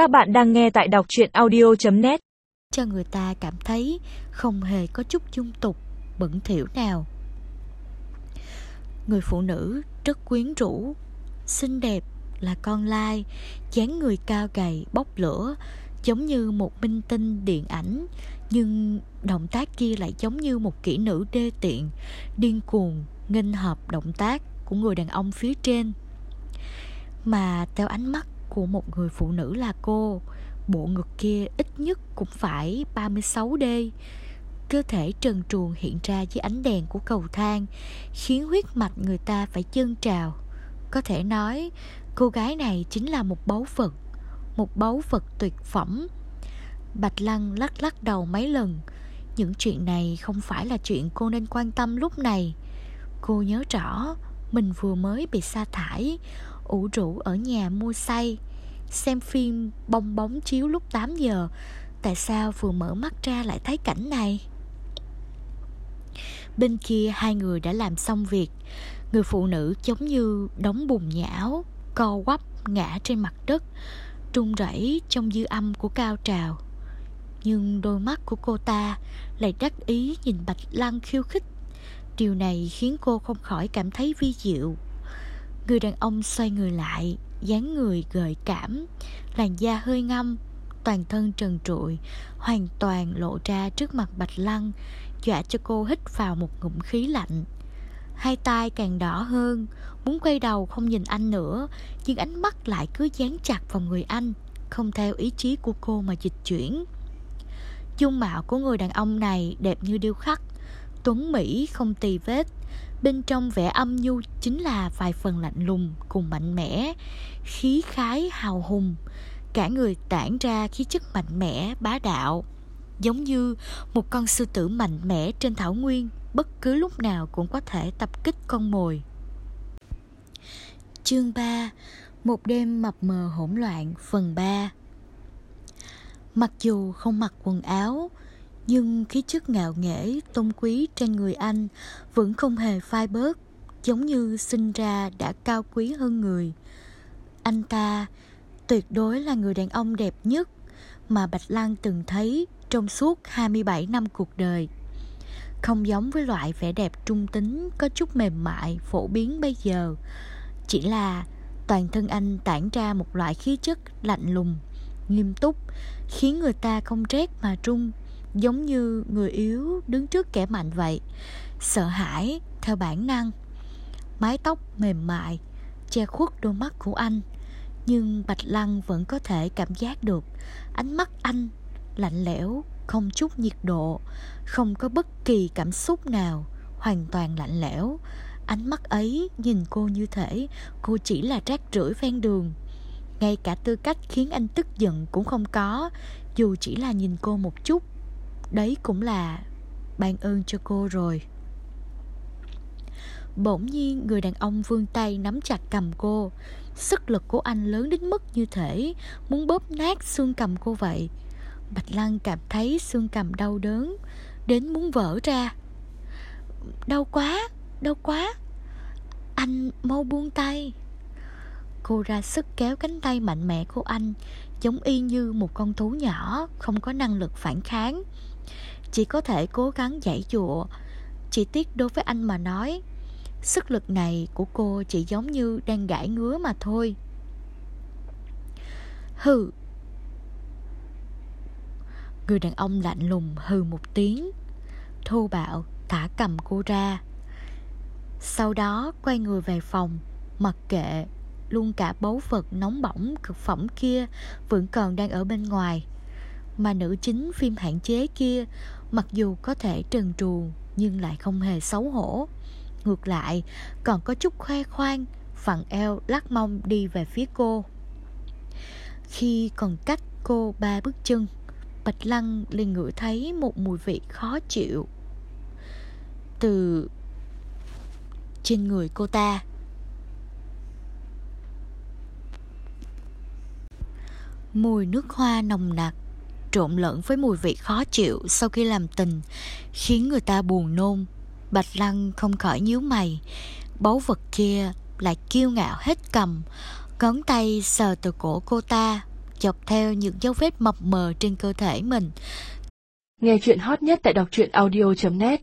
Các bạn đang nghe tại đọc truyện audio.net Cho người ta cảm thấy không hề có chút dung tục, bẩn thỉu nào Người phụ nữ rất quyến rũ, xinh đẹp là con lai, dáng người cao gầy bốc lửa, giống như một minh tinh điện ảnh, nhưng động tác kia lại giống như một kỹ nữ đê tiện, điên cuồng, nghênh hợp động tác của người đàn ông phía trên. Mà theo ánh mắt của một người phụ nữ là cô, bộ ngực kia ít nhất cũng phải 36D. Cơ thể trần truồng hiện ra dưới ánh đèn của cầu thang, khiến huyết mạch người ta phải chân trào. Có thể nói, cô gái này chính là một báu vật, một báu vật tuyệt phẩm. Bạch Lăng lắc lắc đầu mấy lần. Những chuyện này không phải là chuyện cô nên quan tâm lúc này. Cô nhớ rõ, mình vừa mới bị sa thải, ủ rũ ở nhà mua say, xem phim bong bóng chiếu lúc 8 giờ. Tại sao vừa mở mắt ra lại thấy cảnh này? Bên kia hai người đã làm xong việc. Người phụ nữ giống như đống bùn nhão Co quắp ngã trên mặt đất Trung rẩy trong dư âm của cao trào. Nhưng đôi mắt của cô ta Lại đắc ý nhìn Bạch Lăng khiêu khích. Điều này khiến cô không khỏi cảm thấy vi diệu. Người đàn ông xoay người lại, dáng người gợi cảm, Làn da hơi ngâm Toàn thân trần trụi, Hoàn toàn lộ ra trước mặt Bạch Lăng, Dọa cho cô hít vào một ngụm khí lạnh. Hai tay càng đỏ hơn, Muốn quay đầu không nhìn anh nữa, Nhưng ánh mắt lại cứ dán chặt vào người anh, Không theo ý chí của cô mà dịch chuyển. Dung mạo của người đàn ông này đẹp như điêu khắc, Tuấn Mỹ không tì vết. Bên trong vẻ âm nhu chính là vài phần lạnh lùng cùng mạnh mẽ Khí khái hào hùng. Cả người tản ra khí chất mạnh mẽ, bá đạo. Giống như một con sư tử mạnh mẽ trên thảo nguyên Bất cứ lúc nào cũng có thể tập kích con mồi. Chương 3 Một đêm mập mờ hỗn loạn phần 3 Mặc dù không mặc quần áo nhưng khí chất ngạo nghễ, tôn quý trên người anh Vẫn không hề phai bớt Giống như sinh ra đã cao quý hơn người. Anh ta tuyệt đối là người đàn ông đẹp nhất Mà Bạch Lan từng thấy trong suốt 27 năm cuộc đời. Không giống với loại vẻ đẹp trung tính Có chút mềm mại, phổ biến bây giờ. Chỉ là toàn thân anh tản ra một loại khí chất lạnh lùng Nghiêm túc Khiến người ta không rét mà trung Giống như người yếu đứng trước kẻ mạnh vậy Sợ hãi theo bản năng Mái tóc mềm mại Che khuất đôi mắt của anh Nhưng Bạch Lăng vẫn có thể cảm giác được Ánh mắt anh lạnh lẽo, không chút nhiệt độ, không có bất kỳ cảm xúc nào, hoàn toàn lạnh lẽo. Ánh mắt ấy nhìn cô như thể cô chỉ là rác rưởi ven đường. Ngay cả tư cách khiến anh tức giận cũng không có, dù chỉ là nhìn cô một chút. Đấy cũng là ban ơn cho cô rồi. Bỗng nhiên người đàn ông vươn tay nắm chặt cầm cô. Sức lực của anh lớn đến mức như thể Muốn bóp nát xương cầm cô vậy. Bạch Lăng cảm thấy xương cầm đau đớn Đến muốn vỡ ra. Đau quá, đau quá. Anh mau buông tay. Cô ra sức kéo cánh tay mạnh mẽ của anh Giống y như một con thú nhỏ Không có năng lực phản kháng. Chỉ có thể cố gắng giải dụa. Chỉ tiếc đối với anh mà nói. Sức lực này của cô chỉ giống như đang gãi ngứa mà thôi. Hừ. Người đàn ông lạnh lùng hừ một tiếng. Thô bạo thả cầm cô ra. Sau đó quay người về phòng, Mặc kệ. Luôn cả báu vật nóng bỏng, cực phẩm kia Vẫn còn đang ở bên ngoài. Mà nữ chính phim hạn chế kia, Mặc dù có thể trần truồng Nhưng lại không hề xấu hổ. Ngược lại, còn có chút khoe khoang Phẳng eo lắc mông đi về phía cô. Khi còn cách cô ba bước chân, Bạch Lăng liền ngửi thấy một mùi vị khó chịu. Từ trên người cô ta. Mùi nước hoa nồng nặc Trộn lẫn với mùi vị khó chịu sau khi làm tình, Khiến người ta buồn nôn. Bạch Lăng không khỏi nhíu mày. Báu vật kia lại kiêu ngạo hết cầm, Ngón tay sờ từ cổ cô ta, chọc theo những dấu vết mập mờ trên cơ thể mình. Nghe chuyện hot nhất tại đọc truyện audio.net